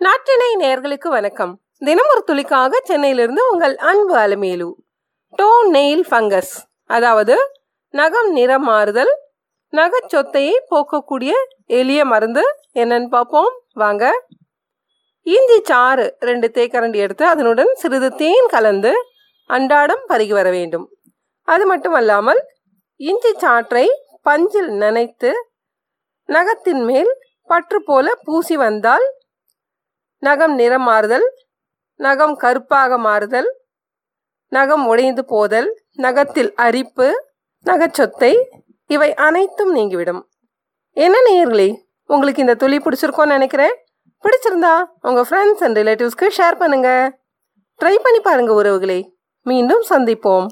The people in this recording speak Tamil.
நாட்டினை நேர்களுக்கு வணக்கம். தினம் ஒரு துளிக்காக சென்னையிலிருந்து உங்கள் அன்பு அலமேலு. To nail fungus. அதாவது நகம் நிறம் மாறுதல் நகச்சொத்தையை போக்கக்கூடிய எளிய மருந்து. என்னன்னு பார்ப்போம். வாங்க. இஞ்சி சாறு ரெண்டு தேக்கரண்டி எடுத்து அதனுடன் சிறிது தேன் கலந்து அன்றாடம் பருகி வர வேண்டும். அது மட்டுமல்லாமல் இஞ்சி சாற்றை பஞ்சில் நனைத்து நகத்தின் மேல் பற்று போல பூசி வந்தால் நகம் நிறம் மாறுதல் நகம் கருப்பாக மாறுதல் நகம் உடைந்து போதல் நகத்தில் அரிப்பு நகைச்சொத்தை இவை அனைத்தும் நீங்கிவிடும். என்ன நேயர்களே உங்களுக்கு இந்த துளி பிடிச்சிருக்கோன்னு நினைக்கிறேன். பிடிச்சிருந்தா உங்கள் ஃப்ரெண்ட்ஸ் அண்ட் ரிலேட்டிவ்ஸ்க்கு ஷேர் பண்ணுங்கள் ட்ரை பண்ணி பாருங்கள் உறவுகளே. மீண்டும் சந்திப்போம்.